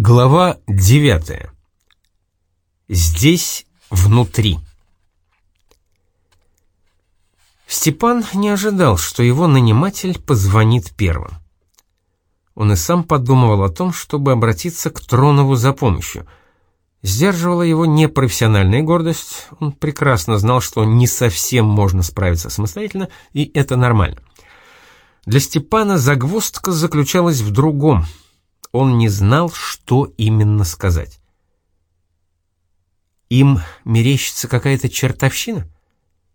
Глава 9. Здесь внутри. Степан не ожидал, что его наниматель позвонит первым. Он и сам подумывал о том, чтобы обратиться к Тронову за помощью. Сдерживала его непрофессиональная гордость, он прекрасно знал, что не совсем можно справиться самостоятельно, и это нормально. Для Степана загвоздка заключалась в другом — он не знал, что именно сказать. Им мерещится какая-то чертовщина?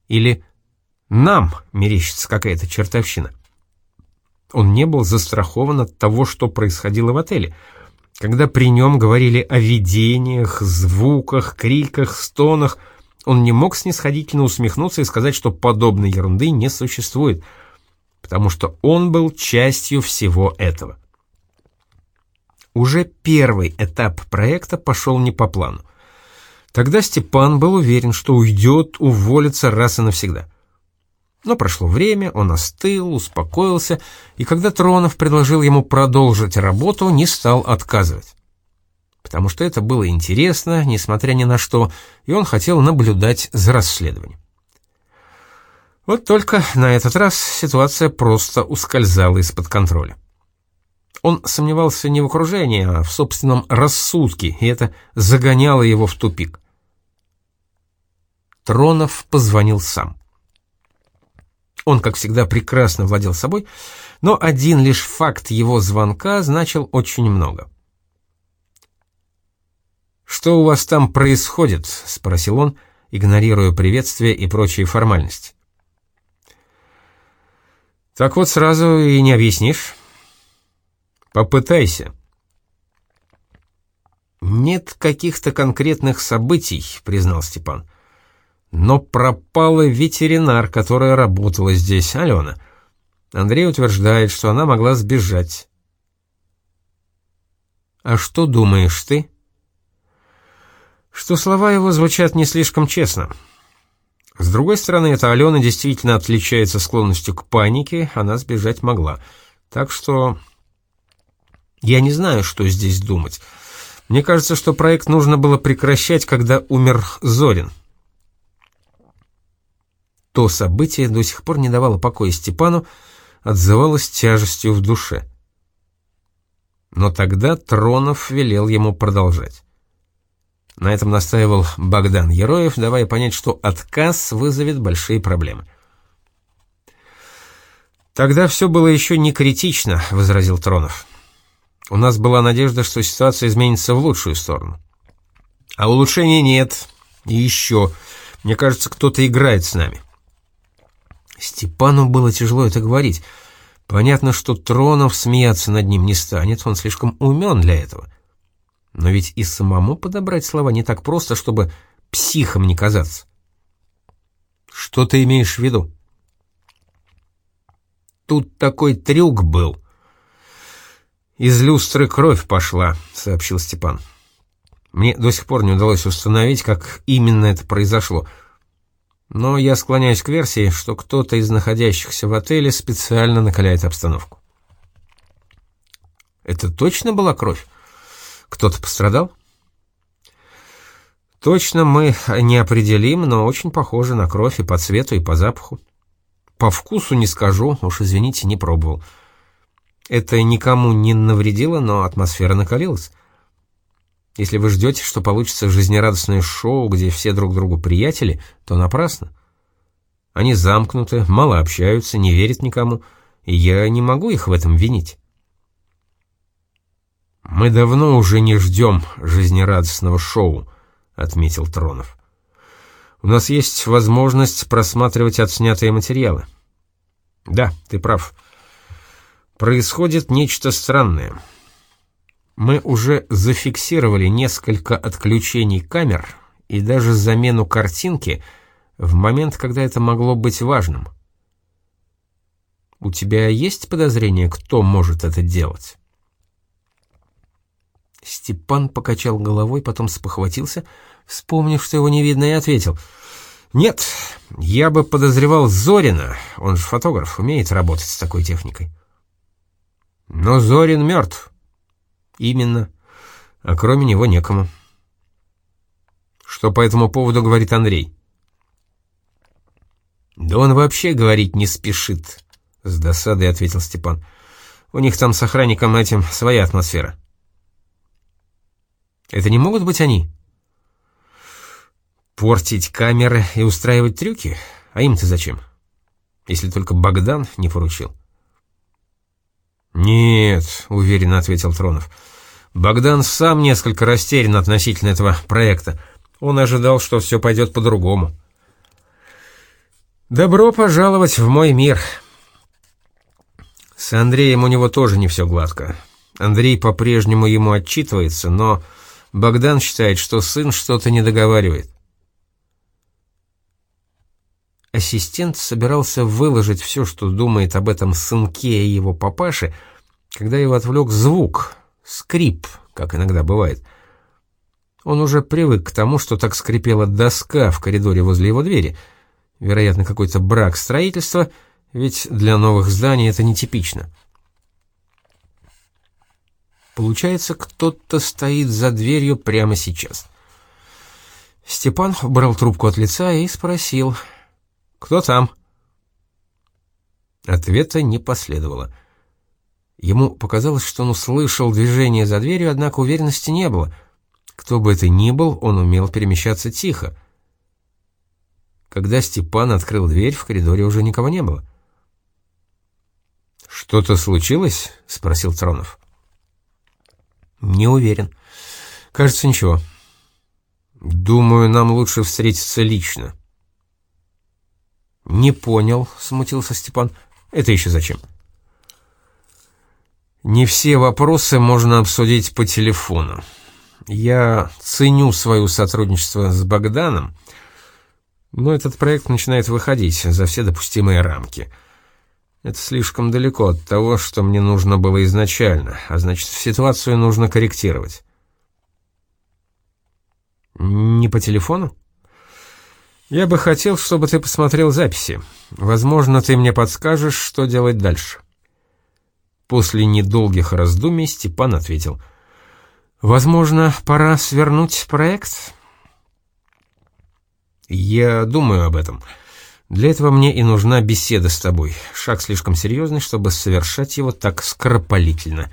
Или нам мерещится какая-то чертовщина? Он не был застрахован от того, что происходило в отеле. Когда при нем говорили о видениях, звуках, криках, стонах, он не мог снисходительно усмехнуться и сказать, что подобной ерунды не существует, потому что он был частью всего этого. Уже первый этап проекта пошел не по плану. Тогда Степан был уверен, что уйдет, уволится раз и навсегда. Но прошло время, он остыл, успокоился, и когда Тронов предложил ему продолжить работу, не стал отказывать. Потому что это было интересно, несмотря ни на что, и он хотел наблюдать за расследованием. Вот только на этот раз ситуация просто ускользала из-под контроля. Он сомневался не в окружении, а в собственном рассудке, и это загоняло его в тупик. Тронов позвонил сам. Он, как всегда, прекрасно владел собой, но один лишь факт его звонка значил очень много. «Что у вас там происходит?» — спросил он, игнорируя приветствие и прочие формальности. «Так вот сразу и не объяснишь». Попытайся. Нет каких-то конкретных событий, признал Степан. Но пропала ветеринар, которая работала здесь, Алена. Андрей утверждает, что она могла сбежать. А что думаешь ты? Что слова его звучат не слишком честно. С другой стороны, эта Алена действительно отличается склонностью к панике, она сбежать могла. Так что я не знаю, что здесь думать. Мне кажется, что проект нужно было прекращать, когда умер Зорин. То событие до сих пор не давало покоя Степану, отзывалось тяжестью в душе. Но тогда Тронов велел ему продолжать. На этом настаивал Богдан Ероев, давая понять, что отказ вызовет большие проблемы. «Тогда все было еще не критично», — возразил Тронов. У нас была надежда, что ситуация изменится в лучшую сторону. А улучшения нет. И еще. Мне кажется, кто-то играет с нами. Степану было тяжело это говорить. Понятно, что Тронов смеяться над ним не станет, он слишком умен для этого. Но ведь и самому подобрать слова не так просто, чтобы психом не казаться. Что ты имеешь в виду? Тут такой трюк был. «Из люстры кровь пошла», — сообщил Степан. «Мне до сих пор не удалось установить, как именно это произошло. Но я склоняюсь к версии, что кто-то из находящихся в отеле специально накаляет обстановку». «Это точно была кровь? Кто-то пострадал?» «Точно мы не определим, но очень похоже на кровь и по цвету, и по запаху. По вкусу не скажу, уж извините, не пробовал». Это никому не навредило, но атмосфера накалилась. Если вы ждете, что получится жизнерадостное шоу, где все друг другу приятели, то напрасно. Они замкнуты, мало общаются, не верят никому, и я не могу их в этом винить. «Мы давно уже не ждем жизнерадостного шоу», — отметил Тронов. «У нас есть возможность просматривать отснятые материалы». «Да, ты прав происходит нечто странное. Мы уже зафиксировали несколько отключений камер и даже замену картинки в момент, когда это могло быть важным. У тебя есть подозрение, кто может это делать? Степан покачал головой, потом спохватился, вспомнив, что его не видно, и ответил. «Нет, я бы подозревал Зорина, он же фотограф, умеет работать с такой техникой». Но Зорин мертв. Именно. а кроме него некому. Что по этому поводу говорит Андрей? «Да он вообще говорить не спешит», — с досадой ответил Степан. «У них там с охранником этим своя атмосфера». «Это не могут быть они?» «Портить камеры и устраивать трюки? А им-то зачем? Если только Богдан не поручил». «Нет», — уверенно ответил Тронов. «Богдан сам несколько растерян относительно этого проекта. Он ожидал, что все пойдет по-другому». «Добро пожаловать в мой мир!» С Андреем у него тоже не все гладко. Андрей по-прежнему ему отчитывается, но Богдан считает, что сын что-то не договаривает. Ассистент собирался выложить все, что думает об этом сынке и его папаше, когда его отвлек звук, скрип, как иногда бывает. Он уже привык к тому, что так скрипела доска в коридоре возле его двери — Вероятно, какой-то брак строительства, ведь для новых зданий это нетипично. Получается, кто-то стоит за дверью прямо сейчас. Степан убрал трубку от лица и спросил, «Кто там?» Ответа не последовало. Ему показалось, что он услышал движение за дверью, однако уверенности не было. Кто бы это ни был, он умел перемещаться тихо. Когда Степан открыл дверь, в коридоре уже никого не было. «Что-то случилось?» — спросил Тронов. «Не уверен. Кажется, ничего. Думаю, нам лучше встретиться лично». «Не понял», — смутился Степан. «Это еще зачем?» «Не все вопросы можно обсудить по телефону. Я ценю свое сотрудничество с Богданом, но этот проект начинает выходить за все допустимые рамки. Это слишком далеко от того, что мне нужно было изначально, а значит, ситуацию нужно корректировать. Не по телефону? Я бы хотел, чтобы ты посмотрел записи. Возможно, ты мне подскажешь, что делать дальше. После недолгих раздумий Степан ответил. «Возможно, пора свернуть проект?» «Я думаю об этом. Для этого мне и нужна беседа с тобой. Шаг слишком серьезный, чтобы совершать его так скоропалительно.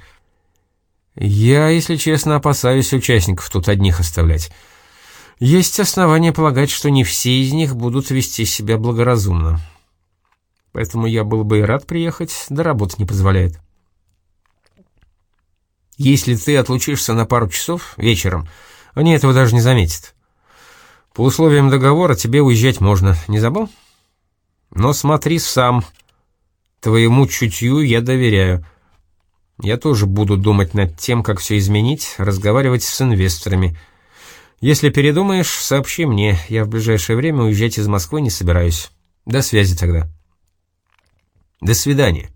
Я, если честно, опасаюсь участников тут одних оставлять. Есть основания полагать, что не все из них будут вести себя благоразумно. Поэтому я был бы и рад приехать, да работа не позволяет». Если ты отлучишься на пару часов вечером, они этого даже не заметят. По условиям договора тебе уезжать можно, не забыл? Но смотри сам. Твоему чутью я доверяю. Я тоже буду думать над тем, как все изменить, разговаривать с инвесторами. Если передумаешь, сообщи мне. Я в ближайшее время уезжать из Москвы не собираюсь. До связи тогда. До свидания.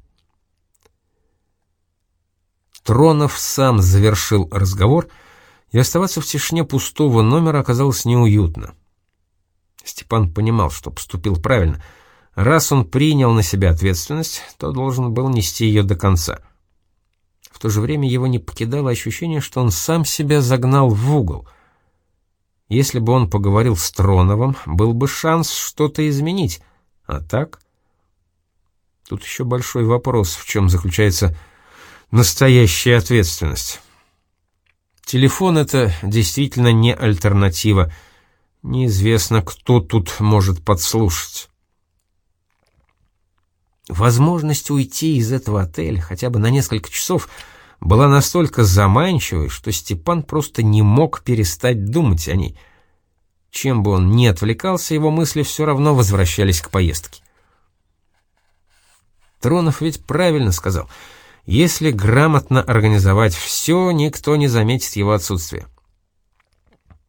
Тронов сам завершил разговор — и оставаться в тишине пустого номера оказалось неуютно. Степан понимал, что поступил правильно. Раз он принял на себя ответственность, то должен был нести ее до конца. В то же время его не покидало ощущение, что он сам себя загнал в угол. Если бы он поговорил с Троновым, был бы шанс что-то изменить. А так? Тут еще большой вопрос, в чем заключается настоящая ответственность. Телефон — это действительно не альтернатива. Неизвестно, кто тут может подслушать. Возможность уйти из этого отеля хотя бы на несколько часов была настолько заманчивой, что Степан просто не мог перестать думать о ней. Чем бы он ни отвлекался, его мысли все равно возвращались к поездке. Тронов ведь правильно сказал — если грамотно организовать все, никто не заметит его отсутствие.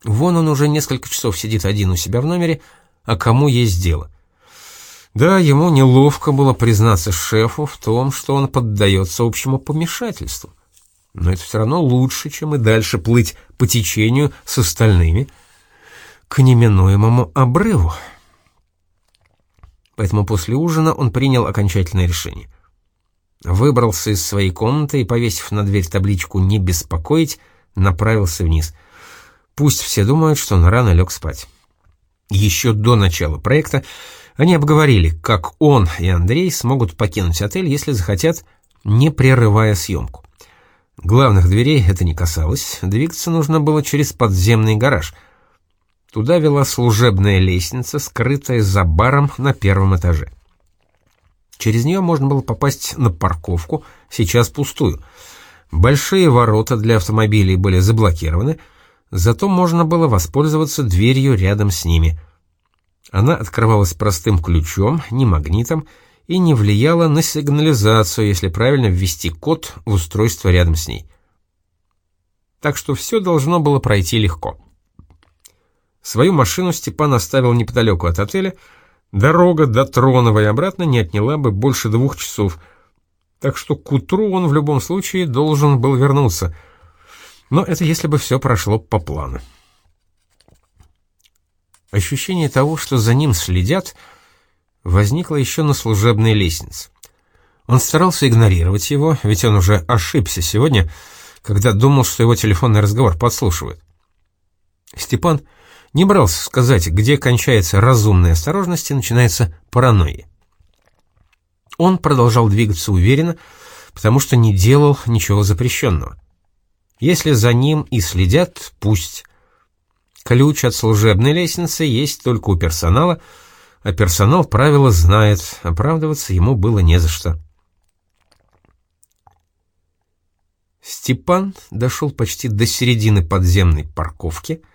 Вон он уже несколько часов сидит один у себя в номере, а кому есть дело. Да, ему неловко было признаться шефу в том, что он поддается общему помешательству. Но это все равно лучше, чем и дальше плыть по течению с остальными к неминуемому обрыву. Поэтому после ужина он принял окончательное решение — Выбрался из своей комнаты и, повесив на дверь табличку «Не беспокоить», направился вниз. Пусть все думают, что он рано лег спать. Еще до начала проекта они обговорили, как он и Андрей смогут покинуть отель, если захотят, не прерывая съемку. Главных дверей это не касалось, двигаться нужно было через подземный гараж. Туда вела служебная лестница, скрытая за баром на первом этаже. Через нее можно было попасть на парковку, сейчас пустую. Большие ворота для автомобилей были заблокированы, зато можно было воспользоваться дверью рядом с ними. Она открывалась простым ключом, не магнитом, и не влияла на сигнализацию, если правильно ввести код в устройство рядом с ней. Так что все должно было пройти легко. Свою машину Степан оставил неподалеку от отеля, Дорога до Тронова и обратно не отняла бы больше двух часов, так что к утру он в любом случае должен был вернуться. Но это если бы все прошло по плану. Ощущение того, что за ним следят, возникло еще на служебной лестнице. Он старался игнорировать его, ведь он уже ошибся сегодня, когда думал, что его телефонный разговор подслушивают. Степан не брался сказать, где кончается разумная осторожность и начинается паранойя. Он продолжал двигаться уверенно, потому что не делал ничего запрещенного. Если за ним и следят, пусть. Ключ от служебной лестницы есть только у персонала, а персонал правила знает, оправдываться ему было не за что. Степан дошел почти до середины подземной парковки —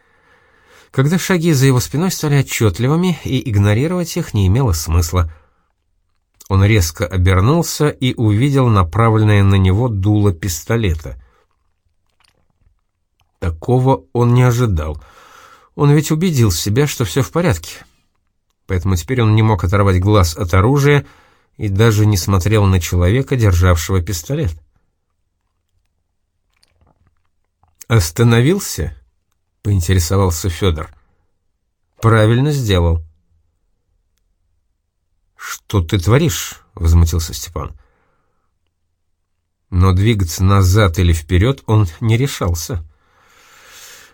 когда шаги за его спиной стали отчетливыми, и игнорировать их не имело смысла. Он резко обернулся и увидел направленное на него дуло пистолета. Такого он не ожидал. Он ведь убедил себя, что все в порядке. Поэтому теперь он не мог оторвать глаз от оружия и даже не смотрел на человека, державшего пистолет. «Остановился?» — поинтересовался Федор. «Правильно сделал». «Что ты творишь?» — возмутился Степан. Но двигаться назад или вперед он не решался.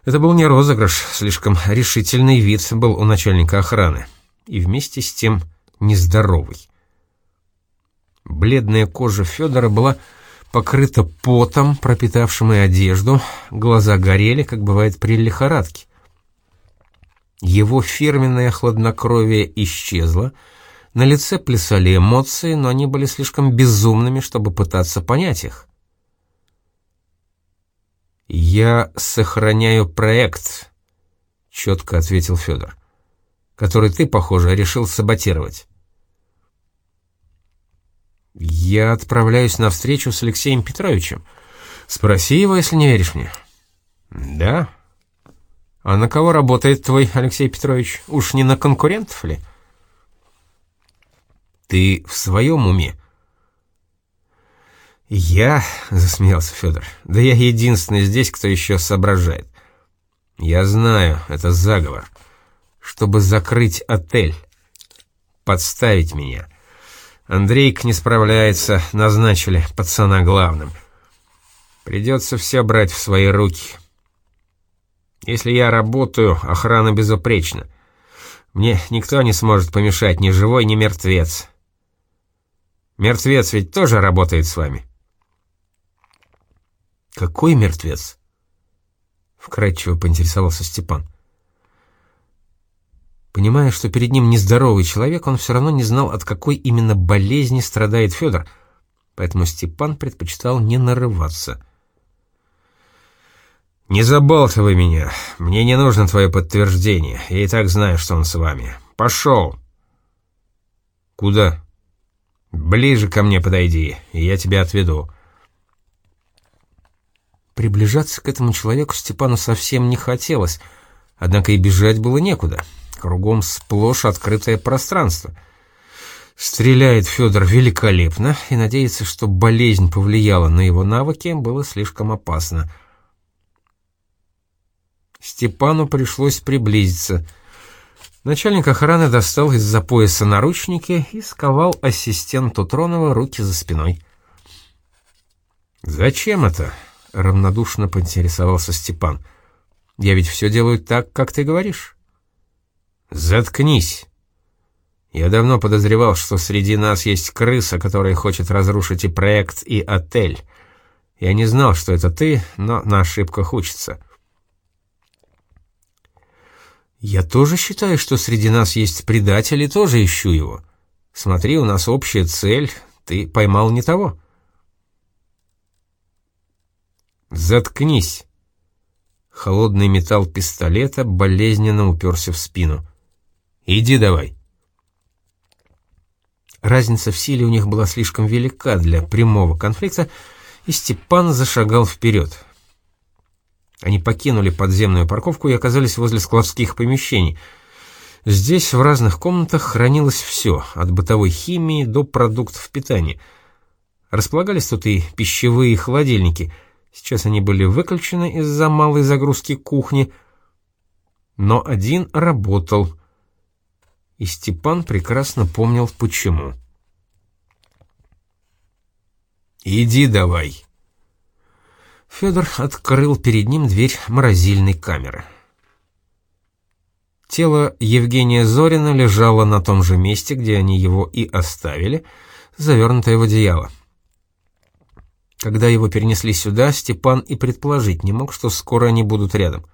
Это был не розыгрыш, слишком решительный вид был у начальника охраны, и вместе с тем нездоровый. Бледная кожа Федора была покрыта потом, пропитавшим и одежду, глаза горели, как бывает при лихорадке. Его фирменное хладнокровие исчезло, на лице плясали эмоции, но они были слишком безумными, чтобы пытаться понять их. «Я сохраняю проект», — четко ответил Федор, — «который ты, похоже, решил саботировать». «Я отправляюсь на встречу с Алексеем Петровичем. Спроси его, если не веришь мне». «Да? А на кого работает твой Алексей Петрович? Уж не на конкурентов ли?» «Ты в своем уме?» «Я?» — засмеялся Федор. «Да я единственный здесь, кто еще соображает. Я знаю, это заговор. Чтобы закрыть отель. Подставить меня». Андрейк не справляется, назначили пацана главным. Придется все брать в свои руки. Если я работаю, охрана безупречна. Мне никто не сможет помешать, ни живой, ни мертвец. Мертвец ведь тоже работает с вами. Какой мертвец? Вкратчиво поинтересовался Степан. Понимая, что перед ним нездоровый человек, он все равно не знал, от какой именно болезни страдает Федор, поэтому Степан предпочитал не нарываться. «Не забалтывай меня. Мне не нужно твое подтверждение. Я и так знаю, что он с вами. Пошел!» «Куда?» «Ближе ко мне подойди, и я тебя отведу». Приближаться к этому человеку Степану совсем не хотелось, однако и бежать было некуда. Кругом сплошь открытое пространство. Стреляет Федор великолепно, и надеяться, что болезнь повлияла на его навыки, было слишком опасно. Степану пришлось приблизиться. Начальник охраны достал из-за пояса наручники и сковал ассистенту Тронова руки за спиной. «Зачем это?» — равнодушно поинтересовался Степан. «Я ведь все делаю так, как ты говоришь». «Заткнись!» Я давно подозревал, что среди нас есть крыса, которая хочет разрушить и проект, и отель. Я не знал, что это ты, но на ошибках учится. Я тоже считаю, что среди нас есть предатель, и тоже ищу его. Смотри, у нас общая цель, ты поймал не того. Заткнись. Холодный металл пистолета болезненно уперся в спину. Иди давай. Разница в силе у них была слишком велика для прямого конфликта, и Степан зашагал вперед. Они покинули подземную парковку и оказались возле складских помещений — Здесь в разных комнатах хранилось все, от бытовой химии до продуктов питания. Располагались тут и пищевые холодильники. Сейчас они были выключены из-за малой загрузки кухни, но один работал. И Степан прекрасно помнил, почему. «Иди давай!» Федор открыл перед ним дверь морозильной камеры. Тело Евгения Зорина лежало на том же месте, где они его и оставили, завернутое в одеяло. Когда его перенесли сюда, Степан и предположить не мог, что скоро они будут рядом.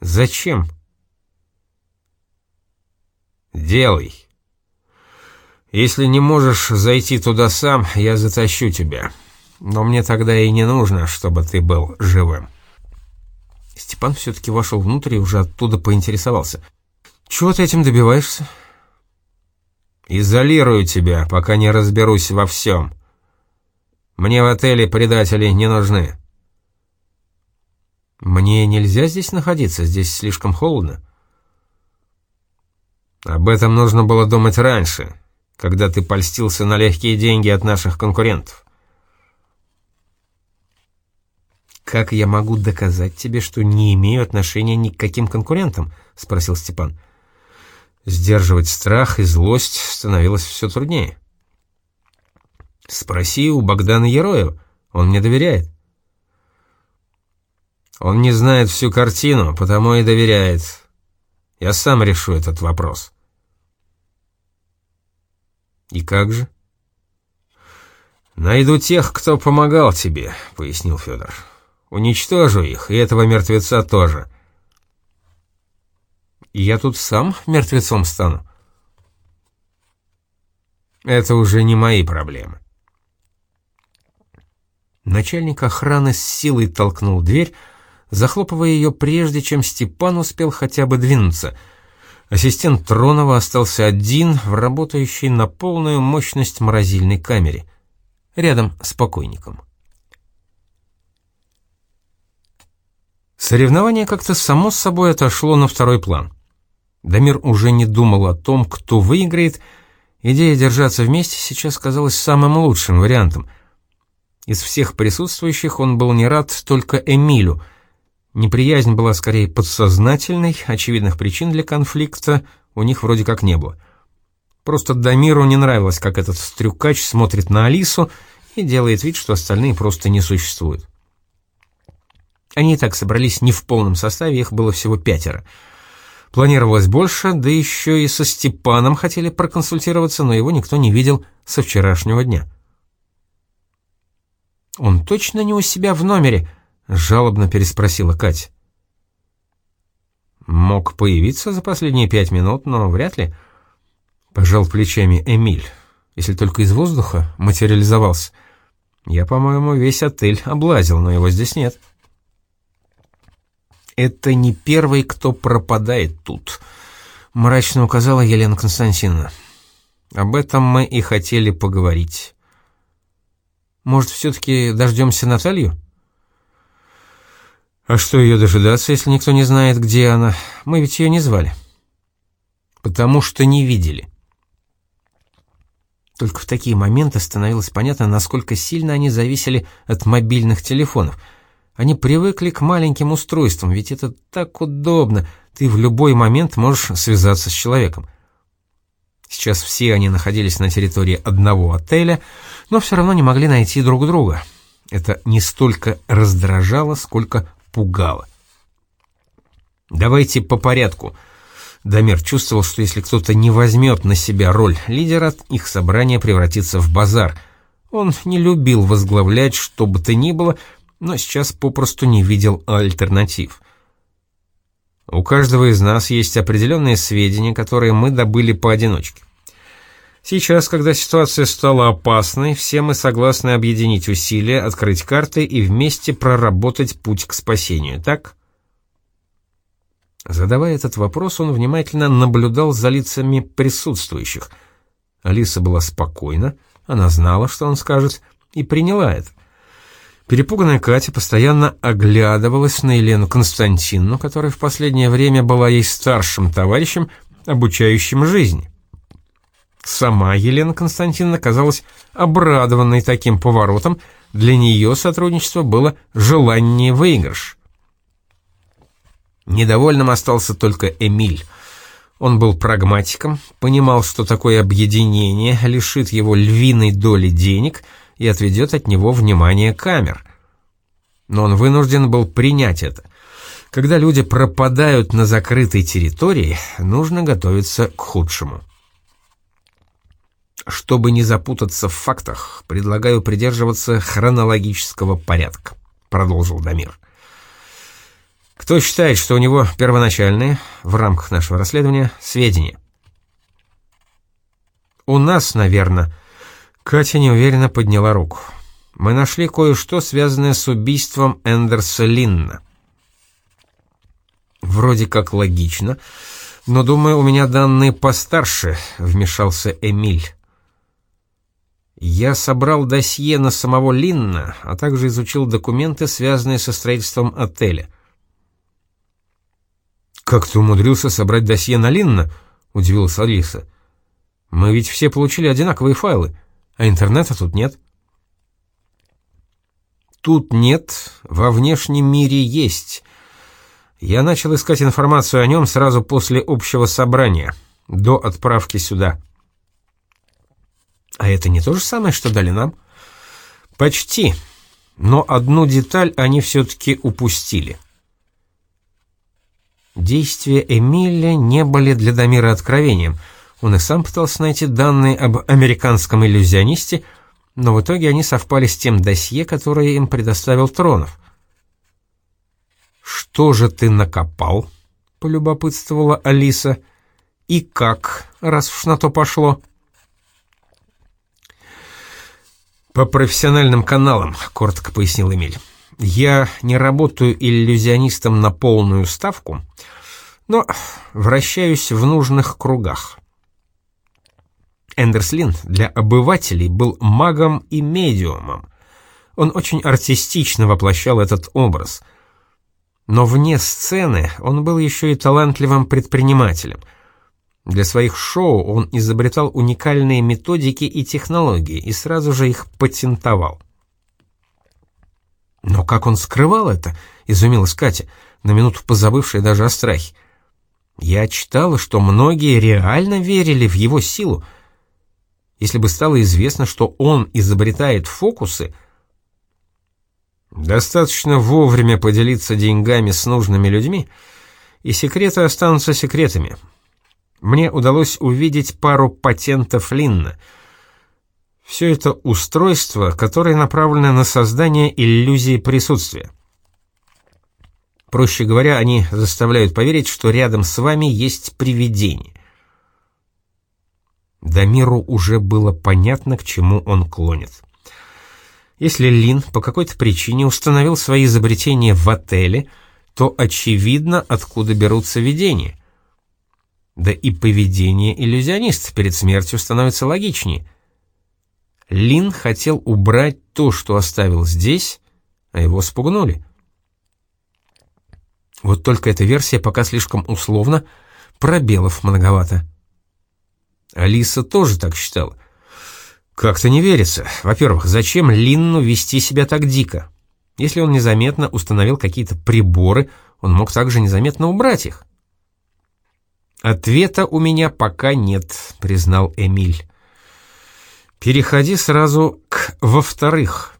«Зачем?» «Делай. Если не можешь зайти туда сам, я затащу тебя. Но мне тогда и не нужно, чтобы ты был живым». Степан все-таки вошел внутрь и уже оттуда поинтересовался. «Чего ты этим добиваешься?» «Изолирую тебя, пока не разберусь во всем. Мне в отеле предатели не нужны». «Мне нельзя здесь находиться, здесь слишком холодно». «Об этом нужно было думать раньше, когда ты польстился на легкие деньги от наших конкурентов. «Как я могу доказать тебе, что не имею отношения ни к каким конкурентам?» — спросил Степан. Сдерживать страх и злость становилось все труднее. «Спроси у Богдана Ероева, он мне доверяет». «Он не знает всю картину, потому и доверяет. Я сам решу этот вопрос». «И как же?» «Найду тех, кто помогал тебе», — пояснил Федор. Уничтожу их, и этого мертвеца тоже. И я тут сам мертвецом стану. Это уже не мои проблемы. Начальник охраны с силой толкнул дверь, захлопывая ее прежде, чем Степан успел хотя бы двинуться. Ассистент Тронова остался один в работающей на полную мощность морозильной камере, рядом с покойником. Соревнование как-то само собой отошло на второй план. Дамир уже не думал о том, кто выиграет. Идея держаться вместе сейчас казалась самым лучшим вариантом. Из всех присутствующих он был не рад только Эмилю. Неприязнь была скорее подсознательной, очевидных причин для конфликта у них вроде как не было. Просто Дамиру не нравилось, как этот стрюкач смотрит на Алису и делает вид, что остальные просто не существуют. Они и так собрались не в полном составе, их было всего пятеро. Планировалось больше, да еще и со Степаном хотели проконсультироваться, но его никто не видел со вчерашнего дня. «Он точно не у себя в номере?» — жалобно переспросила Катя. «Мог появиться за последние пять минут, но вряд ли», — пожал плечами Эмиль, если только из воздуха материализовался. «Я, по-моему, весь отель облазил, но его здесь нет». «Это не первый, кто пропадает тут», — мрачно указала Елена Константиновна. «Об этом мы и хотели поговорить. Может, все-таки дождемся Наталью?» «А что ее дожидаться, если никто не знает, где она? Мы ведь ее не звали». «Потому что не видели». Только в такие моменты становилось понятно, насколько сильно они зависели от мобильных телефонов — они привыкли к маленьким устройствам, ведь это так удобно, ты в любой момент можешь связаться с человеком. Сейчас все они находились на территории одного отеля, но все равно не могли найти друг друга. Это не столько раздражало, сколько пугало. «Давайте по порядку», Дамир чувствовал, что если кто-то не возьмет на себя роль лидера, их собрание превратится в базар. Он не любил возглавлять что бы то ни было, но сейчас попросту не видел альтернатив. У каждого из нас есть определенные сведения, которые мы добыли поодиночке. Сейчас, когда ситуация стала опасной, все мы согласны объединить усилия, открыть карты и вместе проработать путь к спасению, так? Задавая этот вопрос, он внимательно наблюдал за лицами присутствующих. Алиса была спокойна, она знала, что он скажет, и приняла это. Перепуганная Катя постоянно оглядывалась на Елену Константиновну, которая в последнее время была ей старшим товарищем, обучающим жизни. Сама Елена Константиновна казалась обрадованной таким поворотом, для нее сотрудничество было желание выигрыш. Недовольным остался только Эмиль. Он был прагматиком, понимал, что такое объединение лишит его львиной доли денег и отведет от него внимание камер. Но он вынужден был принять это. Когда люди пропадают на закрытой территории, нужно готовиться к худшему. Чтобы не запутаться в фактах, предлагаю придерживаться хронологического порядка, продолжил Дамир. Кто считает, что у него первоначальные, в рамках нашего расследования, сведения? У нас, наверное. Катя неуверенно подняла руку. Мы нашли кое-что, связанное с убийством Эндерса Линна. Вроде как логично, но, думаю, у меня данные постарше, вмешался Эмиль. Я собрал досье на самого Линна, а также изучил документы, связанные со строительством отеля. «Как ты умудрился собрать досье на Линна?» — удивилась Алиса. «Мы ведь все получили одинаковые файлы, а интернета тут нет». «Тут нет, во внешнем мире есть. Я начал искать информацию о нем сразу после общего собрания, до отправки сюда». «А это не то же самое, что дали нам?» «Почти, но одну деталь они все-таки упустили». Действия Эмиля не были для Дамира откровением. Он и сам пытался найти данные об американском иллюзионисте, но в итоге они совпали с тем досье, которое им предоставил Тронов. «Что же ты накопал?» — полюбопытствовала Алиса. «И как, раз уж на то пошло?» «По профессиональным каналам», — коротко пояснил Эмиль. Я не работаю иллюзионистом на полную ставку, но вращаюсь в нужных кругах. Эндерслин для обывателей был магом и медиумом. Он очень артистично воплощал этот образ. Но вне сцены он был еще и талантливым предпринимателем. Для своих шоу он изобретал уникальные методики и технологии и сразу же их патентовал. «Но как он скрывал это?» — изумилась Катя, на минуту позабывшая даже о страхе. «Я читала, что многие реально верили в его силу. Если бы стало известно, что он изобретает фокусы...» «Достаточно вовремя поделиться деньгами с нужными людьми, и секреты останутся секретами. Мне удалось увидеть пару патентов Линна — все это устройство, которое направлено на создание иллюзии присутствия. Проще говоря, они заставляют поверить, что рядом с вами есть привидение. Дамиру уже было понятно, к чему он клонит. Если Лин по какой-то причине установил свои изобретения в отеле, то очевидно, откуда берутся видения. Да и поведение иллюзиониста перед смертью становится логичнее — Лин хотел убрать то, что оставил здесь, а его спугнули. Вот только эта версия пока слишком условна, пробелов многовато. Алиса тоже так считала. Как-то не верится. Во-первых, зачем Линну вести себя так дико? Если он незаметно установил какие-то приборы, он мог также незаметно убрать их. «Ответа у меня пока нет», — признал Эмиль. Переходи сразу к «во-вторых».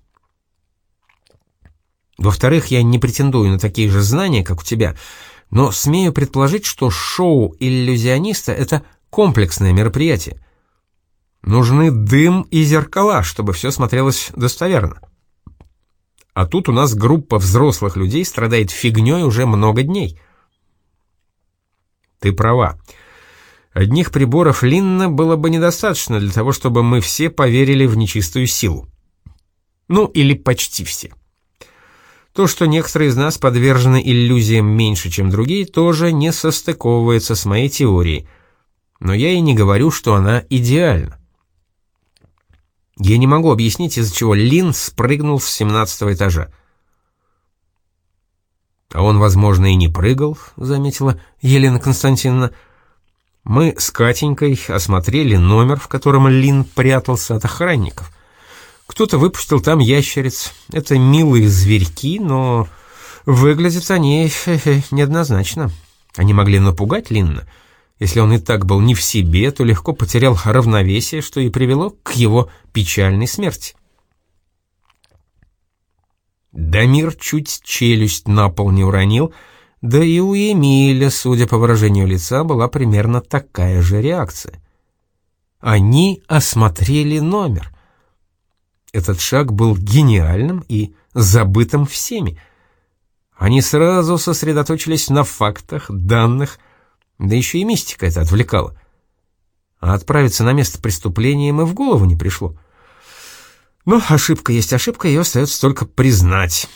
Во-вторых, я не претендую на такие же знания, как у тебя, но смею предположить, что шоу иллюзиониста — это комплексное мероприятие. Нужны дым и зеркала, чтобы все смотрелось достоверно. А тут у нас группа взрослых людей страдает фигней уже много дней. Ты права. Одних приборов Линна было бы недостаточно для того, чтобы мы все поверили в нечистую силу. Ну, или почти все. То, что некоторые из нас подвержены иллюзиям меньше, чем другие, тоже не состыковывается с моей теорией. Но я и не говорю, что она идеальна. Я не могу объяснить, из-за чего Лин спрыгнул с семнадцатого этажа. «А он, возможно, и не прыгал», — заметила Елена Константиновна. «Мы с Катенькой осмотрели номер, в котором Лин прятался от охранников. Кто-то выпустил там ящериц. Это милые зверьки, но выглядят они неоднозначно. Они могли напугать Линна». Если он и так был не в себе, то легко потерял равновесие, что и привело к его печальной смерти. Дамир чуть челюсть на пол не уронил, да и у Эмиля, судя по выражению лица, была примерно такая же реакция. Они осмотрели номер. Этот шаг был гениальным и забытым всеми. Они сразу сосредоточились на фактах, данных, да еще и мистика это отвлекала. А отправиться на место преступления им и в голову не пришло. Но ошибка есть ошибка, ее остается только признать.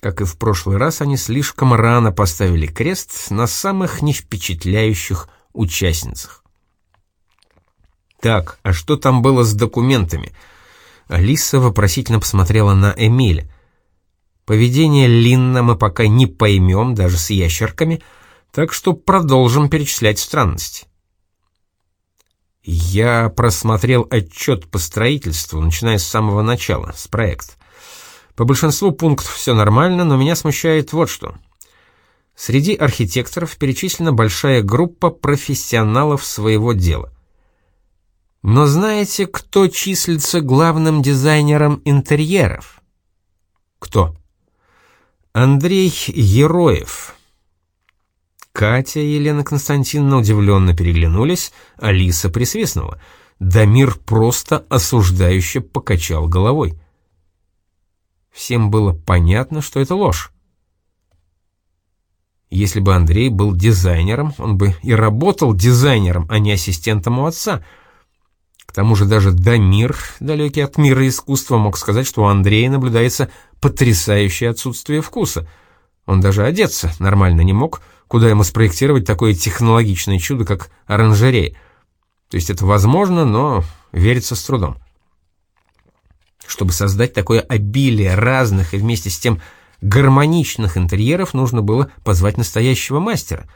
Как и в прошлый раз, они слишком рано поставили крест на самых невпечатляющих участницах. «Так, а что там было с документами?» Алиса вопросительно посмотрела на Эмиля. «Поведение Линна мы пока не поймем, даже с ящерками», так что продолжим перечислять странности. Я просмотрел отчет по строительству, начиная с самого начала, с проекта. По большинству пунктов все нормально, но меня смущает вот что. Среди архитекторов перечислена большая группа профессионалов своего дела. Но знаете, кто числится главным дизайнером интерьеров? Кто? Андрей Ероев, Катя и Елена Константиновна удивленно переглянулись, Алиса присвистнула. Дамир просто осуждающе покачал головой. Всем было понятно, что это ложь. Если бы Андрей был дизайнером, он бы и работал дизайнером, а не ассистентом у отца. К тому же даже Дамир, далекий от мира искусства, мог сказать, что у Андрея наблюдается потрясающее отсутствие вкуса. Он даже одеться нормально не мог — куда ему спроектировать такое технологичное чудо, как оранжерея. То есть это возможно, но верится с трудом. Чтобы создать такое обилие разных и вместе с тем гармоничных интерьеров, нужно было позвать настоящего мастера.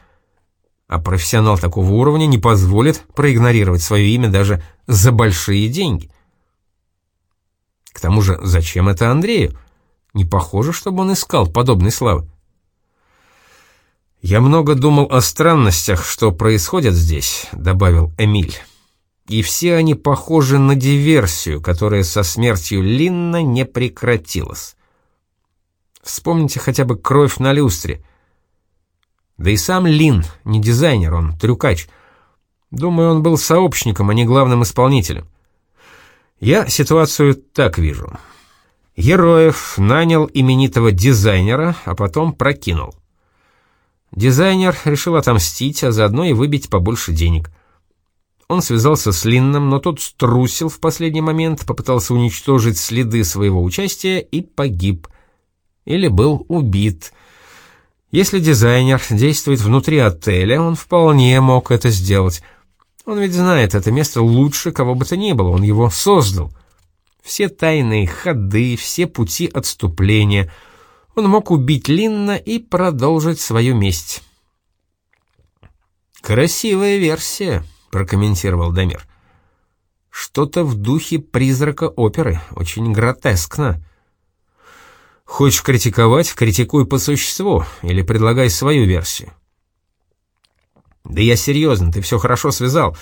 А профессионал такого уровня не позволит проигнорировать свое имя даже за большие деньги. К тому же, зачем это Андрею? Не похоже, чтобы он искал подобной славы. «Я много думал о странностях, что происходят здесь», — добавил Эмиль. «И все они похожи на диверсию, которая со смертью Линна не прекратилась. Вспомните хотя бы кровь на люстре. Да и сам Лин не дизайнер, он трюкач. Думаю, он был сообщником, а не главным исполнителем. Я ситуацию так вижу. Героев нанял именитого дизайнера, а потом прокинул. Дизайнер решил отомстить, а заодно и выбить побольше денег. Он связался с Линном, но тот струсил в последний момент, попытался уничтожить следы своего участия и погиб. Или был убит. Если дизайнер действует внутри отеля, он вполне мог это сделать. Он ведь знает это место лучше кого бы то ни было, он его создал. Все тайные ходы, все пути отступления — он мог убить Линна и продолжить свою месть. «Красивая версия», — прокомментировал Дамир. «Что-то в духе призрака оперы, очень гротескно». «Хочешь критиковать? Критикуй по существу или предлагай свою версию». «Да я серьезно, ты все хорошо связал,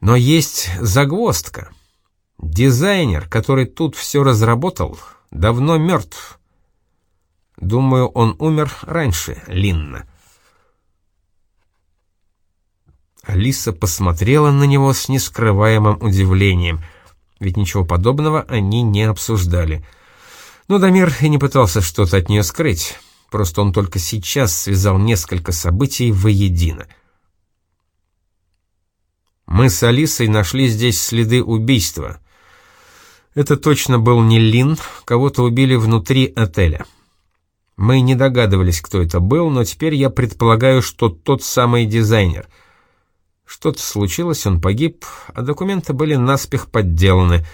но есть загвоздка. Дизайнер, который тут все разработал, давно мертв». Думаю, он умер раньше Линна. Алиса посмотрела на него с нескрываемым удивлением, ведь ничего подобного они не обсуждали. Но Дамир и не пытался что-то от нее скрыть, просто он только сейчас связал несколько событий воедино. «Мы с Алисой нашли здесь следы убийства. Это точно был не Лин, кого-то убили внутри отеля». Мы не догадывались, кто это был, но теперь я предполагаю, что тот самый дизайнер — что-то случилось, он погиб, а документы были наспех подделаны.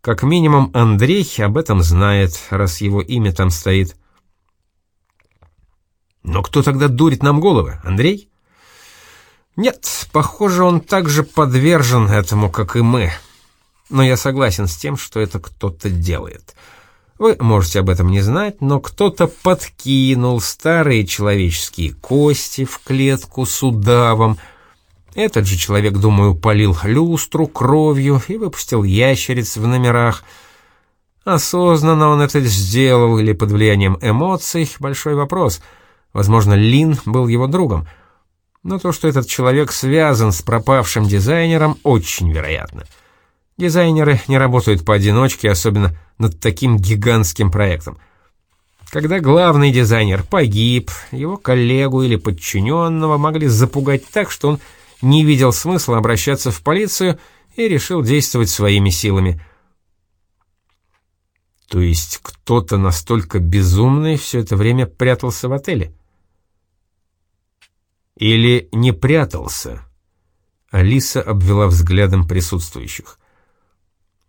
Как минимум Андрей об этом знает, раз его имя там стоит. Но кто тогда дурит нам головы, Андрей? Нет, похоже, он так же подвержен этому, как и мы. Но я согласен с тем, что это кто-то делает. Вы можете об этом не знать, но кто-то подкинул старые человеческие кости в клетку с удавом, этот же человек, думаю, полил люстру кровью и выпустил ящериц в номерах. Осознанно он это сделал или под влиянием эмоций — большой вопрос. Возможно, Лин был его другом. Но то, что этот человек связан с пропавшим дизайнером, очень вероятно. Дизайнеры не работают поодиночке, особенно над таким гигантским проектом. Когда главный дизайнер погиб, его коллегу или подчиненного могли запугать так, что он не видел смысла обращаться в полицию и решил действовать своими силами. То есть кто-то настолько безумный все это время прятался в отеле? Или не прятался? Алиса обвела взглядом присутствующих.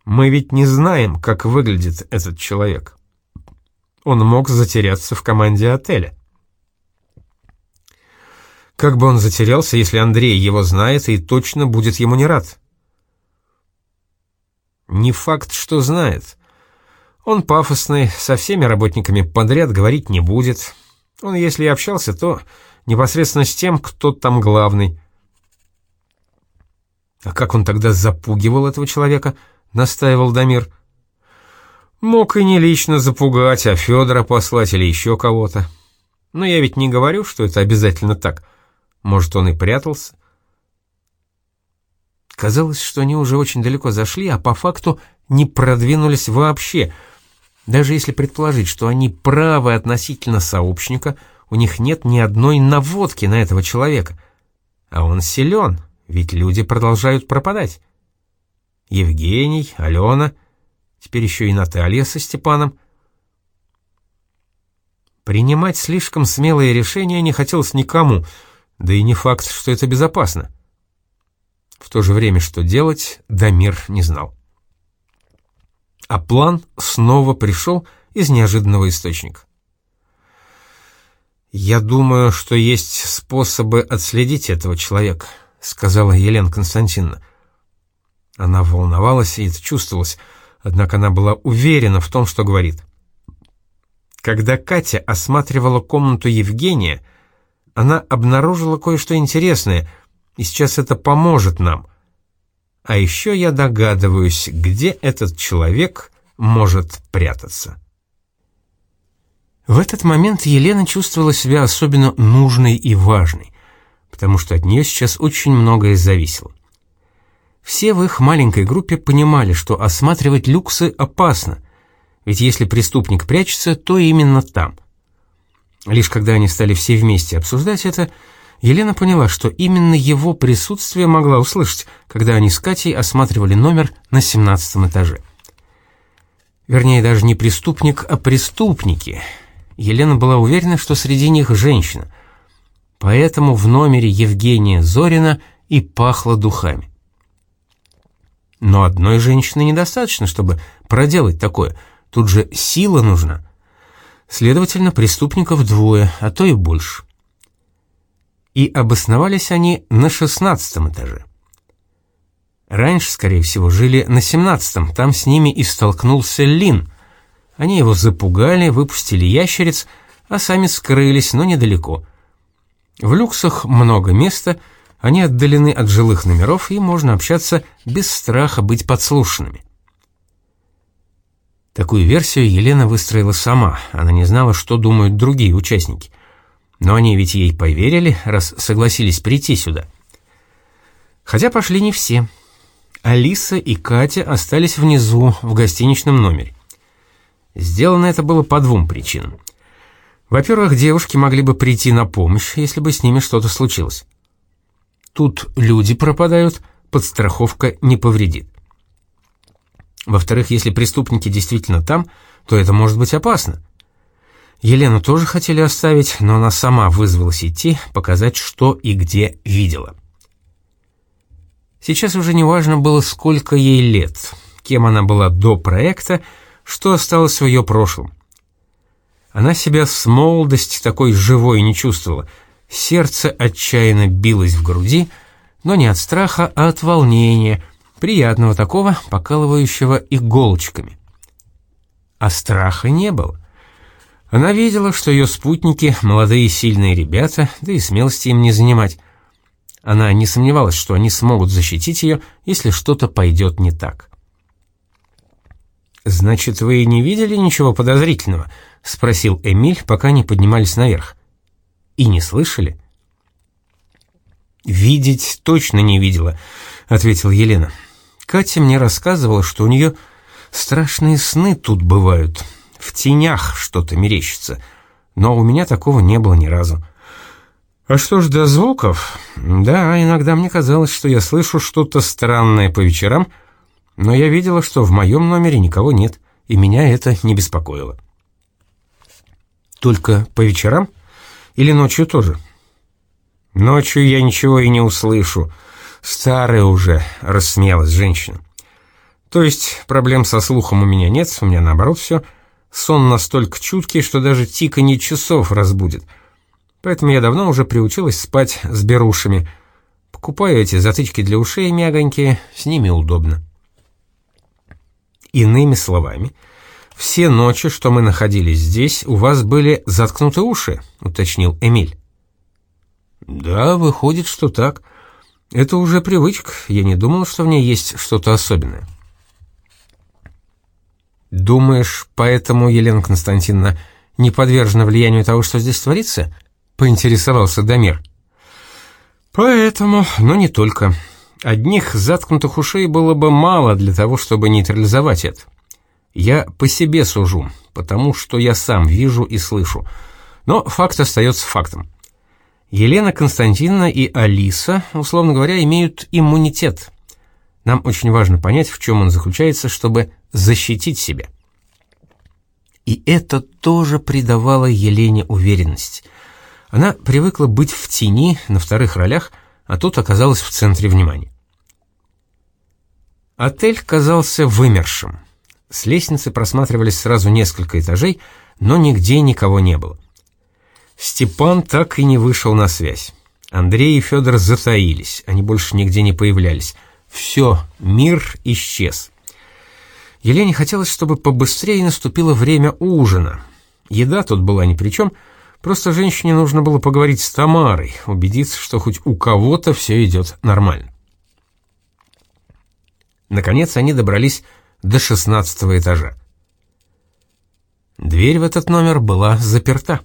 Мы ведь не знаем, как выглядит этот человек. Он мог затеряться в команде отеля. Как бы он затерялся, если Андрей его знает и точно будет ему не рад? Не факт, что знает. Он пафосный, со всеми работниками подряд говорить не будет. Он, если и общался, то непосредственно с тем, кто там главный. А как он тогда запугивал этого человека, настаивал Дамир. Мог и не лично запугать, а Федора послать или еще кого-то. Но я ведь не говорю, что это обязательно так. Может, он и прятался? Казалось, что они уже очень далеко зашли, а по факту не продвинулись вообще. Даже если предположить, что они правы относительно сообщника, у них нет ни одной наводки на этого человека. А он силен, ведь люди продолжают пропадать. Евгений, Алена, теперь еще и Наталья со Степаном. Принимать слишком смелые решения не хотелось никому — да и не факт, что это безопасно. В то же время, что делать, Дамир не знал. А план снова пришел из неожиданного источника. «Я думаю, что есть способы отследить этого человека», — сказала Елена Константиновна. Она волновалась, и это чувствовалось, однако она была уверена в том, что говорит. Когда Катя осматривала комнату Евгения, она обнаружила кое-что интересное, и сейчас это поможет нам. А еще я догадываюсь, где этот человек может прятаться. В этот момент Елена чувствовала себя особенно нужной и важной, потому что от нее сейчас очень многое зависело. Все в их маленькой группе понимали, что осматривать люксы опасно, ведь если преступник прячется, то именно там. Лишь когда они стали все вместе обсуждать это, Елена поняла, что именно его присутствие могла услышать, когда они с Катей осматривали номер на 17 этаже. Вернее, даже не преступник, а преступники. Елена была уверена, что среди них женщина. Поэтому в номере Евгения Зорина и пахло духами. Но одной женщины недостаточно, чтобы проделать такое. Тут же сила нужна. Следовательно, преступников двое, а то и больше. И обосновались они на шестнадцатом этаже. Раньше, скорее всего, жили на семнадцатом, там с ними и столкнулся Лин. Они его запугали, выпустили ящериц, а сами скрылись, но недалеко. В люксах много места, они отдалены от жилых номеров, и можно общаться без страха быть подслушанными. Такую версию Елена выстроила сама, она не знала, что думают другие участники. Но они ведь ей поверили, раз согласились прийти сюда. Хотя пошли не все. Алиса и Катя остались внизу, в гостиничном номере. Сделано это было по двум причинам. Во-первых, девушки могли бы прийти на помощь, если бы с ними что-то случилось. Тут люди пропадают, подстраховка не повредит. Во-вторых, если преступники действительно там, то это может быть опасно. Елену тоже хотели оставить, но она сама вызвалась идти, показать, что и где видела. Сейчас уже не важно было, сколько ей лет, кем она была до проекта, что осталось в ее прошлом. Она себя с молодости такой живой не чувствовала. Сердце отчаянно билось в груди, но не от страха, а от волнения — приятного такого, покалывающего иголочками. А страха не было. Она видела, что ее спутники — молодые сильные ребята, да и смелости им не занимать. Она не сомневалась, что они смогут защитить ее, если что-то пойдет не так. «Значит, вы не видели ничего подозрительного?» — спросил Эмиль, пока не поднимались наверх. «И не слышали?» «Видеть точно не видела», — ответила Елена. Катя мне рассказывала, что у нее страшные сны тут бывают, в тенях что-то мерещится, но у меня такого не было ни разу. А что ж до звуков? Да, иногда мне казалось, что я слышу что-то странное по вечерам, но я видела, что в моем номере никого нет, и меня это не беспокоило. Только по вечерам? Или ночью тоже? Ночью я ничего и не услышу, «Старая уже», — рассмеялась женщина. «То есть проблем со слухом у меня нет, у меня наоборот все. Сон настолько чуткий, что даже тиканье часов разбудит. Поэтому я давно уже приучилась спать с берушами. Покупаю эти затычки для ушей мягонькие, с ними удобно». Иными словами, все ночи, что мы находились здесь, у вас были заткнуты уши, уточнил Эмиль. Да, выходит, что так. Это уже привычка, я не думал, что в ней есть что-то особенное. Думаешь, поэтому Елена Константиновна не подвержена влиянию того, что здесь творится? Поинтересовался Дамир. Поэтому, но не только. Одних заткнутых ушей было бы мало для того, чтобы нейтрализовать это. Я по себе сужу, потому что я сам вижу и слышу. Но факт остается фактом. Елена Константиновна и Алиса, условно говоря, имеют иммунитет. Нам очень важно понять, в чем он заключается, чтобы защитить себя. И это тоже придавало Елене уверенность. Она привыкла быть в тени, на вторых ролях, а тут оказалась в центре внимания. Отель казался вымершим. С лестницы просматривались сразу несколько этажей, но нигде никого не было. Степан так и не вышел на связь. Андрей и Федор затаились, они больше нигде не появлялись. Все, мир исчез. Елене хотелось, чтобы побыстрее наступило время ужина. Еда тут была ни при чем, просто женщине нужно было поговорить с Тамарой, убедиться, что хоть у кого-то все идет нормально. Наконец они добрались до шестнадцатого этажа. Дверь в этот номер была заперта.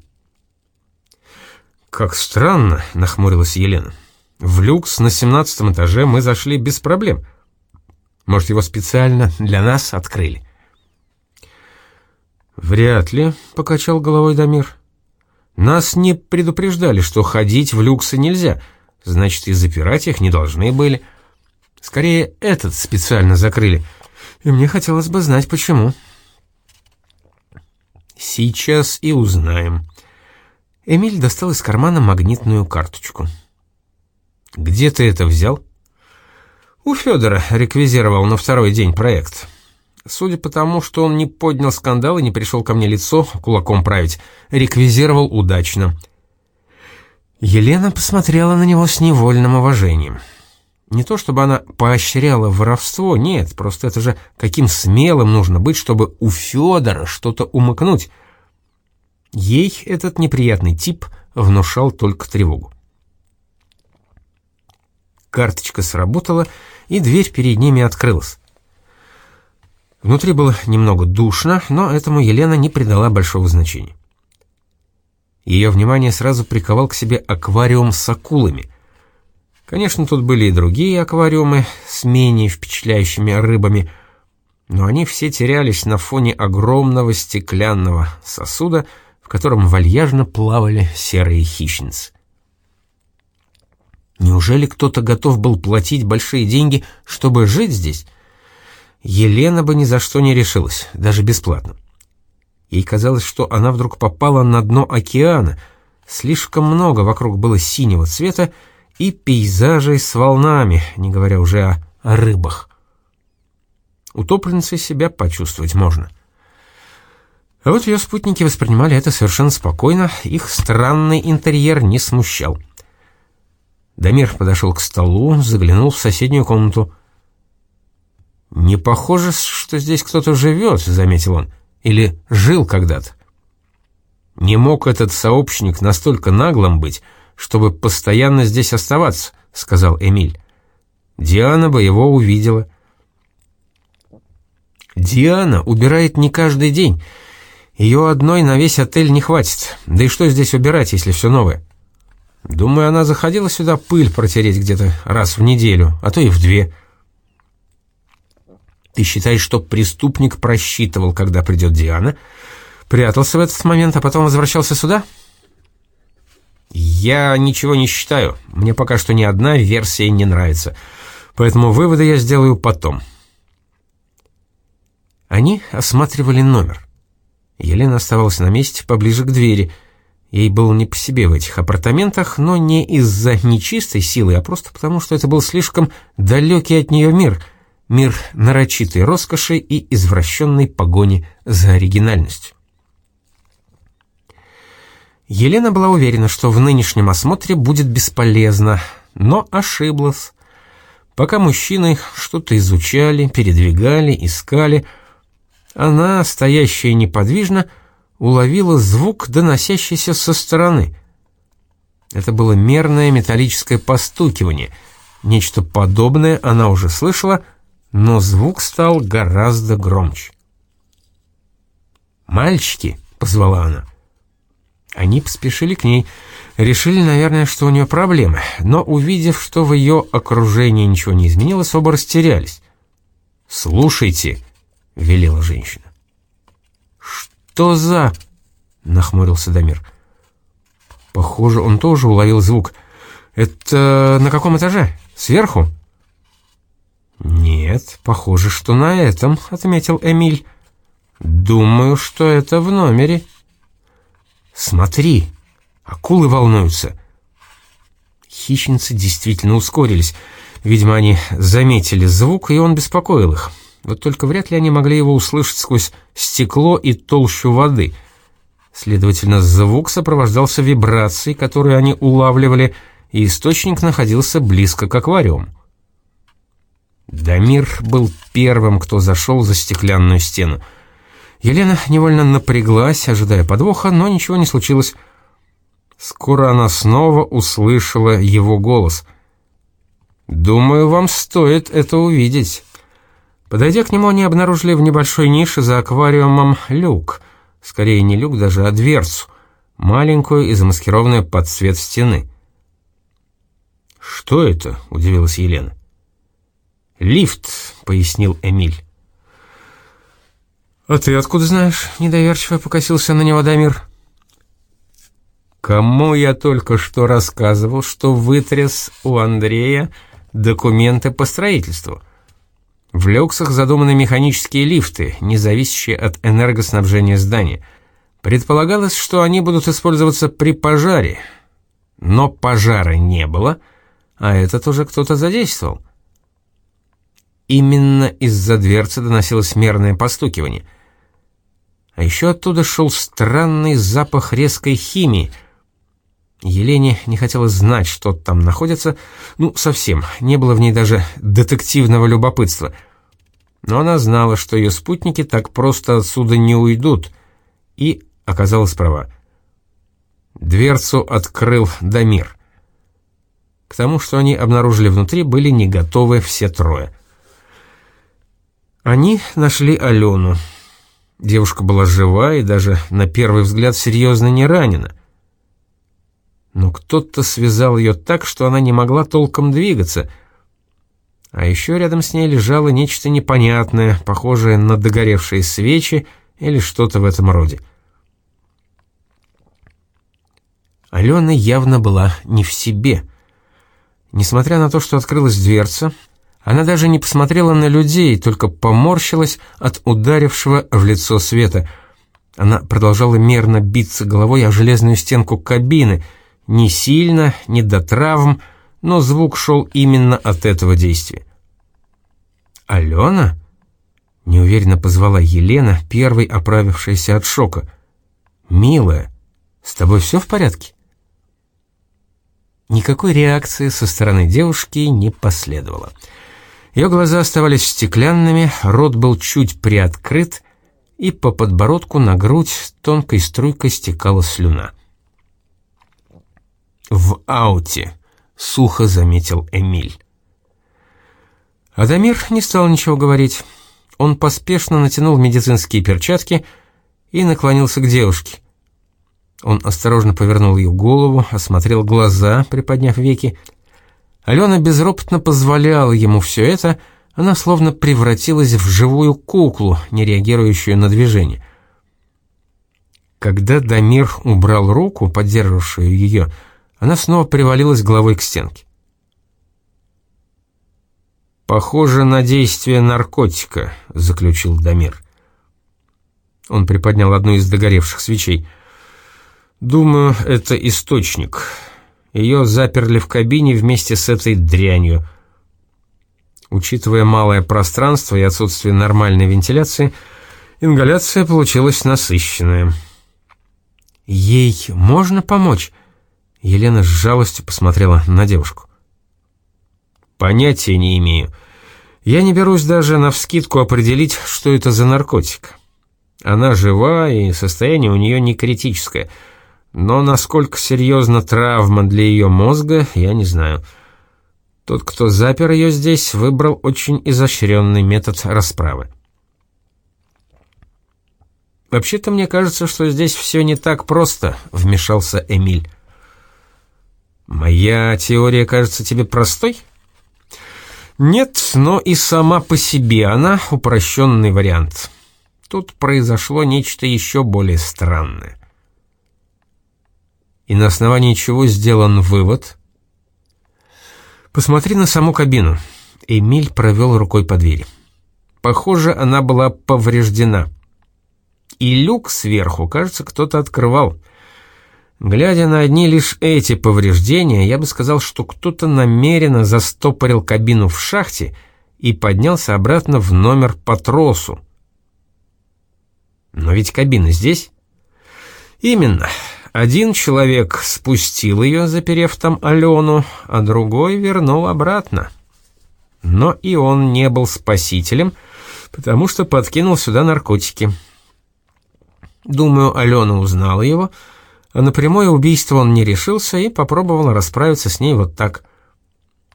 «Как странно», — нахмурилась Елена. «В люкс на семнадцатом этаже мы зашли без проблем. Может, его специально для нас открыли?» «Вряд ли», — покачал головой Дамир. «Нас не предупреждали, что ходить в люксы нельзя, значит, и запирать их не должны были. Скорее, этот специально закрыли, и мне хотелось бы знать, почему». «Сейчас и узнаем», Эмиль достал из кармана магнитную карточку. «Где ты это взял?» «У Федора реквизировал на второй день проект. Судя по тому, что он не поднял скандал и не пришел ко мне лицо кулаком править, реквизировал удачно». Елена посмотрела на него с невольным уважением. Не то чтобы она поощряла воровство, нет, просто это же каким смелым нужно быть, чтобы у Федора что-то умыкнуть — Ей этот неприятный тип внушал только тревогу. Карточка сработала, и дверь перед ними открылась. Внутри было немного душно, но этому Елена не придала большого значения. Ее внимание сразу приковал к себе аквариум с акулами. Конечно, тут были и другие аквариумы с менее впечатляющими рыбами, но они все терялись на фоне огромного стеклянного сосуда, в котором вальяжно плавали серые хищницы. Неужели кто-то готов был платить большие деньги, чтобы жить здесь? Елена бы ни за что не решилась, даже бесплатно. Ей казалось, что она вдруг попала на дно океана. Слишком много вокруг было синего цвета и пейзажей с волнами, не говоря уже о, рыбах. Утопленницей себя почувствовать можно. А вот ее спутники воспринимали это совершенно спокойно, их странный интерьер не смущал. Дамир подошел к столу, заглянул в соседнюю комнату. «Не похоже, что здесь кто-то живет», — заметил он, — «или жил когда-то». Не мог этот сообщник настолько наглым быть, чтобы постоянно здесь оставаться, — сказал Эмиль. Диана бы его увидела. Диана убирает не каждый день. Ее одной на весь отель не хватит. Да и что здесь убирать, если все новое? Думаю, она заходила сюда пыль протереть где-то раз в неделю, а то и в две. Ты считаешь, что преступник просчитывал, когда придет Диана, прятался в этот момент, а потом возвращался сюда? Я ничего не считаю. Мне пока что ни одна версия не нравится. Поэтому выводы я сделаю потом. Они осматривали номер. Елена оставалась на месте, поближе к двери — Ей было не по себе в этих апартаментах, но не из-за нечистой силы, а просто потому, что это был слишком далекий от нее мир, мир нарочитой роскоши и извращенной погони за оригинальностью. Елена была уверена, что в нынешнем осмотре будет бесполезно, но ошиблась. Пока мужчины что-то изучали, передвигали, искали, она, стоящая неподвижно, уловила звук, доносящийся со стороны. Это было мерное металлическое постукивание. Нечто подобное она уже слышала, но звук стал гораздо громче. «Мальчики!» — позвала она. Они поспешили к ней. Решили, наверное, что у нее проблемы, но, увидев, что в ее окружении ничего не изменилось, оба растерялись. «Слушайте!» — велела женщина. «Что за...» — нахмурился Дамир. «Похоже, он тоже уловил звук. Это на каком этаже? Сверху?» «Нет, похоже, что на этом», — отметил Эмиль. «Думаю, что это в номере». «Смотри, акулы волнуются». Хищницы действительно ускорились. Видимо, они заметили звук, и он беспокоил их. Вот только вряд ли они могли его услышать сквозь стекло и толщу воды. Следовательно, звук сопровождался вибрацией, которую они улавливали, и источник находился близко к аквариуму. Дамир был первым, кто зашел за стеклянную стену. Елена невольно напряглась, ожидая подвоха, но ничего не случилось. Скоро она снова услышала его голос. «Думаю, вам стоит это увидеть». Подойдя к нему, они обнаружили в небольшой нише за аквариумом люк. Скорее не люк даже, а дверцу. Маленькую и замаскированную под цвет стены. «Что это?» — удивилась Елена. «Лифт», — пояснил Эмиль. «А ты откуда знаешь?» — недоверчиво покосился на него Дамир. «Кому я только что рассказывал, что вытряс у Андрея документы по строительству?» В люксах задуманы механические лифты, не зависящие от энергоснабжения здания. Предполагалось, что они будут использоваться при пожаре. Но пожара не было, а этот уже кто-то задействовал. Именно из-за дверцы доносилось мерное постукивание. А еще оттуда шел странный запах резкой химии. Елене не хотелось знать, что там находится, ну, совсем, не было в ней даже детективного любопытства — но она знала, что ее спутники так просто отсюда не уйдут, и оказалась права. Дверцу открыл Дамир. К тому, что они обнаружили внутри, были не готовы все трое. Они нашли Алену. Девушка была жива и даже на первый взгляд серьезно не ранена. Но кто-то связал ее так, что она не могла толком двигаться. А еще рядом с ней лежало нечто непонятное, похожее на догоревшие свечи или что-то в этом роде. Алена явно была не в себе. Несмотря на то, что открылась дверца, она даже не посмотрела на людей, только поморщилась от ударившего в лицо света. Она продолжала мерно биться головой о железную стенку кабины, не сильно, не до травм, но звук шел именно от этого действия. «Алена?» — неуверенно позвала Елена, первой оправившаяся от шока. «Милая, с тобой все в порядке?» Никакой реакции со стороны девушки не последовало. Ее глаза оставались стеклянными, рот был чуть приоткрыт, и по подбородку на грудь тонкой струйкой стекала слюна. «В ауте», — сухо заметил Эмиль. Адамир не стал ничего говорить. Он поспешно натянул медицинские перчатки и наклонился к девушке. Он осторожно повернул ее голову, осмотрел глаза, приподняв веки. Алена безропотно позволяла ему все это, она словно превратилась в живую куклу, не реагирующую на движение. Когда Дамир убрал руку, поддерживавшую ее, она снова привалилась головой к стенке. «Похоже на действие наркотика», — заключил Дамир. Он приподнял одну из догоревших свечей — Думаю, это источник. Ее заперли в кабине вместе с этой дрянью. Учитывая малое пространство и отсутствие нормальной вентиляции, ингаляция получилась насыщенная. «Ей можно помочь?» Елена с жалостью посмотрела на девушку. «Понятия не имею. Я не берусь даже навскидку определить, что это за наркотик. Она жива, и состояние у нее не критическое — но насколько серьезна травма для ее мозга, я не знаю. Тот, кто запер ее здесь, выбрал очень изощренный метод расправы. «Вообще-то мне кажется, что здесь все не так просто», — вмешался Эмиль. «Моя теория кажется тебе простой?» «Нет, но и сама по себе она упрощенный вариант. Тут произошло нечто еще более странное и на основании чего сделан вывод? Посмотри на саму кабину. Эмиль провел рукой по двери. Похоже, она была повреждена. И люк сверху, кажется, кто-то открывал. Глядя на одни лишь эти повреждения, я бы сказал, что кто-то намеренно застопорил кабину в шахте и поднялся обратно в номер по тросу. Но ведь кабина здесь? Именно. Один человек спустил ее, заперев там Алену, а другой вернул обратно. Но и он не был спасителем, потому что подкинул сюда наркотики. Думаю, Алена узнала его, а на прямое убийство он не решился и попробовал расправиться с ней вот так.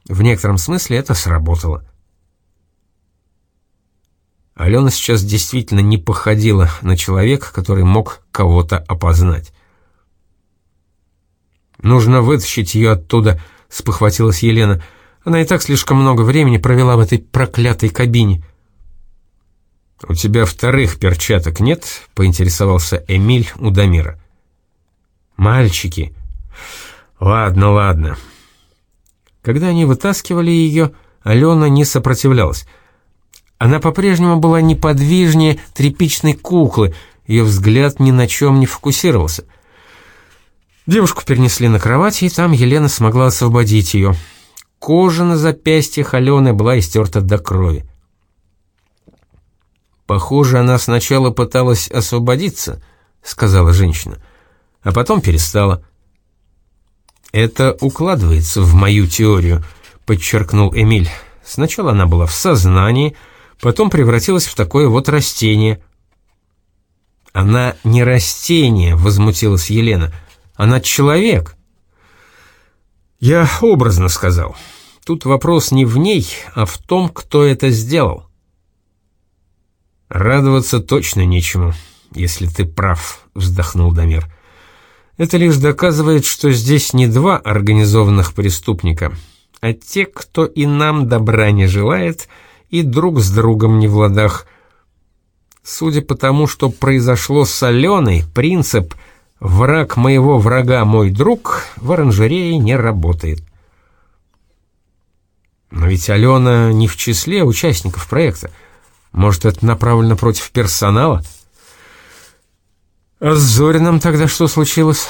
В некотором смысле это сработало. Алена сейчас действительно не походила на человека, который мог кого-то опознать. «Нужно вытащить ее оттуда», — спохватилась Елена. «Она и так слишком много времени провела в этой проклятой кабине». «У тебя вторых перчаток нет?» — поинтересовался Эмиль у Дамира. «Мальчики». «Ладно, ладно». Когда они вытаскивали ее, Алена не сопротивлялась. Она по-прежнему была неподвижнее тряпичной куклы, ее взгляд ни на чем не фокусировался — Девушку перенесли на кровать, и там Елена смогла освободить ее. Кожа на запястьях Алены была истерта до крови. «Похоже, она сначала пыталась освободиться», — сказала женщина, — «а потом перестала». «Это укладывается в мою теорию», — подчеркнул Эмиль. «Сначала она была в сознании, потом превратилась в такое вот растение». «Она не растение», — возмутилась Елена, — она человек. Я образно сказал. Тут вопрос не в ней, а в том, кто это сделал. «Радоваться точно нечему, если ты прав», — вздохнул Дамир. «Это лишь доказывает, что здесь не два организованных преступника, а те, кто и нам добра не желает, и друг с другом не в ладах. Судя по тому, что произошло с Аленой, принцип «враг моего врага мой друг» в оранжерее не работает». Но ведь Алена не в числе участников проекта. Может, это направлено против персонала? А с Зориным тогда что случилось?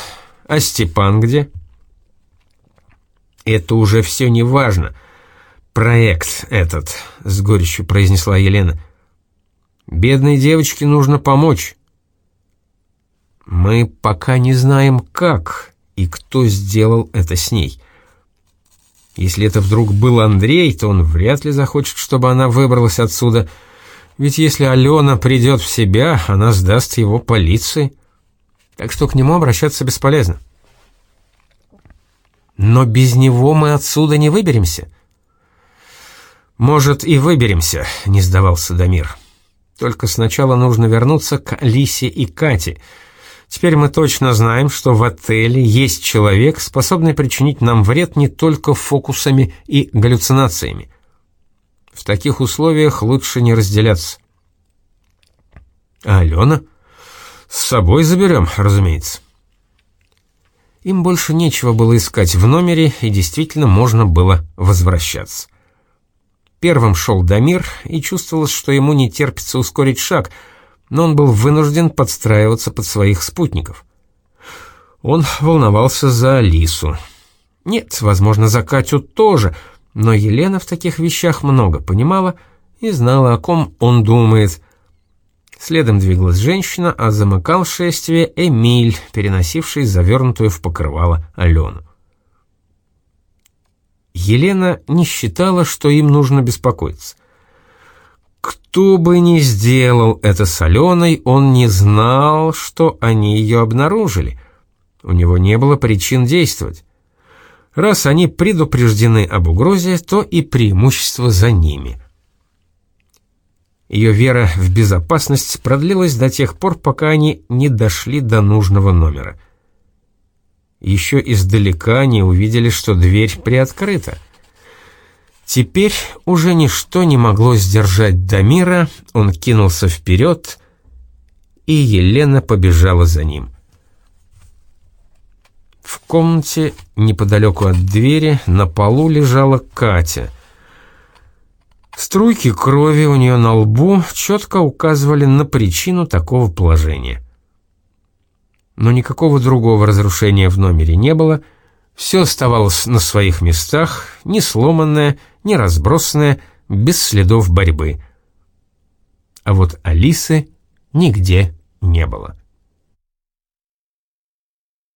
А Степан где? Это уже все не важно. Проект этот, с горечью произнесла Елена. Бедной девочке нужно помочь. Мы пока не знаем, как и кто сделал это с ней. Если это вдруг был Андрей, то он вряд ли захочет, чтобы она выбралась отсюда — ведь если Алена придет в себя, она сдаст его полиции. Так что к нему обращаться бесполезно. Но без него мы отсюда не выберемся. Может, и выберемся, не сдавался Дамир. Только сначала нужно вернуться к Лисе и Кате. Теперь мы точно знаем, что в отеле есть человек, способный причинить нам вред не только фокусами и галлюцинациями. В таких условиях лучше не разделяться. А Алена? С собой заберем, разумеется. Им больше нечего было искать в номере, и действительно можно было возвращаться. Первым шел Дамир, и чувствовалось, что ему не терпится ускорить шаг, но он был вынужден подстраиваться под своих спутников. Он волновался за Алису. Нет, возможно, за Катю тоже — но Елена в таких вещах много понимала и знала, о ком он думает. Следом двигалась женщина, а замыкал шествие Эмиль, переносивший завернутую в покрывало Алену. Елена не считала, что им нужно беспокоиться. Кто бы ни сделал это с Аленой, он не знал, что они ее обнаружили. У него не было причин действовать. Раз они предупреждены об угрозе, то и преимущество за ними. Ее вера в безопасность продлилась до тех пор, пока они не дошли до нужного номера. Еще издалека они увидели, что дверь приоткрыта. Теперь уже ничто не могло сдержать Дамира, он кинулся вперед, и Елена побежала за ним. В комнате, неподалеку от двери, на полу лежала Катя. Струйки крови у нее на лбу четко указывали на причину такого положения. Но никакого другого разрушения в номере не было, все оставалось на своих местах, не сломанное, не разбросанное, без следов борьбы. А вот Алисы нигде не было.